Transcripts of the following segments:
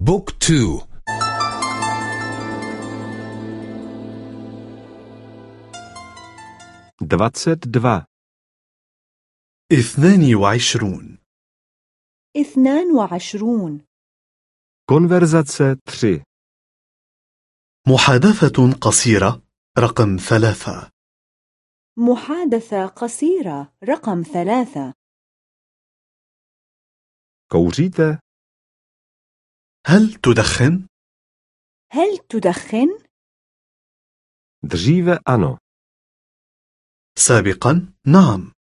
بوك تو. dvacet dva, اثنان وعشرون. اثنان وعشرون. Konverzace tři, محادثة قصيرة رقم ثلاثة. محادثة قصيرة رقم ثلاثة. Kouříte? هل تدخن؟ هل تدخن؟ Dříve ano, سابقا نعم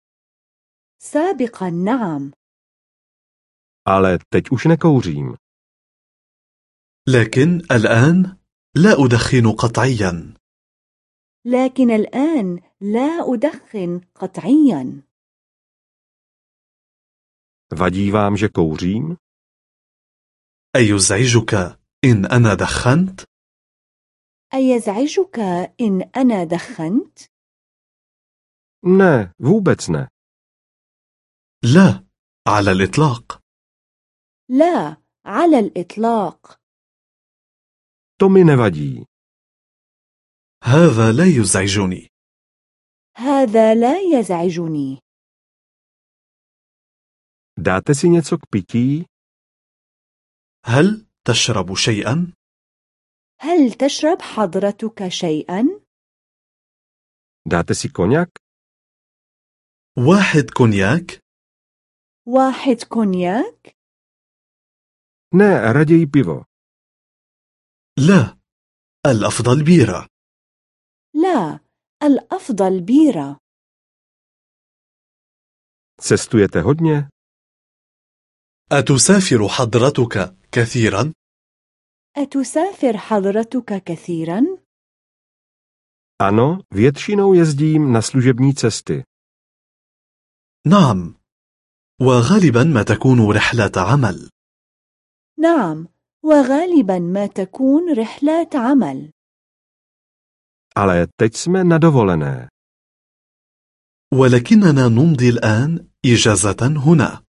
سابقا نعم ale teď už nekouřím. لكن الآن لا أدخن قطعيا لكن الآن لا أدخن قطعيا Vadí vám, že kouřím? أيزعجك إن أنا دخنت؟ أيزعجك إن أنا دخنت؟ Ne, vůbec ne. لا على الإطلاق لا على الإطلاق To mi nevadí. هذا لا يزعجني هذا لا يزعجني Dáte si něco k pití? هل تشرب شيئا؟ هل تشرب حضرتك شيئا؟ Dáte si koněk? واحد كونياك؟ واحد كونياك؟ Ne, raději pivo. لا الأفضل بيرة لا الأفضل بيرة Cestujete hodně? أتسافر حضرتك كثيرا؟ أتسافر حضرتك كثيرا؟ Ano, většinou jezdím na služební cesty. نعم وغالبا ما تكون رحلة عمل نعم وغالبا ما تكون رحلات عمل Ale teď jsme na dovolené. ولكننا نمضي الآن إجازة هنا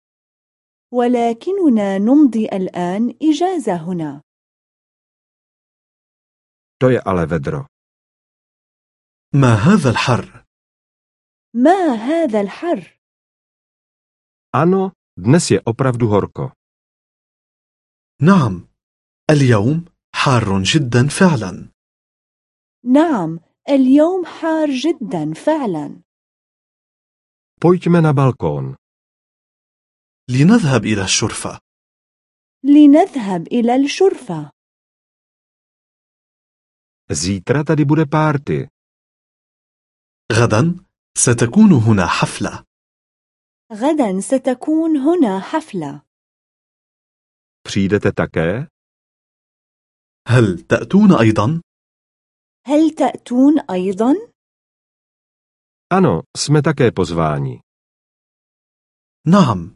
ولكننا نمضي الآن إجازة هنا To je ale vedro. ما هذا الحر؟ ما هذا الحر؟ Ano, dnes je opravdu horko. نعم اليوم حار جدا فعلا نعم اليوم حار جدا فعلا Pojďme na balkón. لنذهب إلى الشرفة لنذهب إلى الشرفة Zítra tady bude párty. غدا ستكون هنا حفلة غدا ستكون هنا حفلة Přijdete také? هل تأتون أيضا؟ هل تأتون أيضا؟ Ano, jsme také pozváni. نعم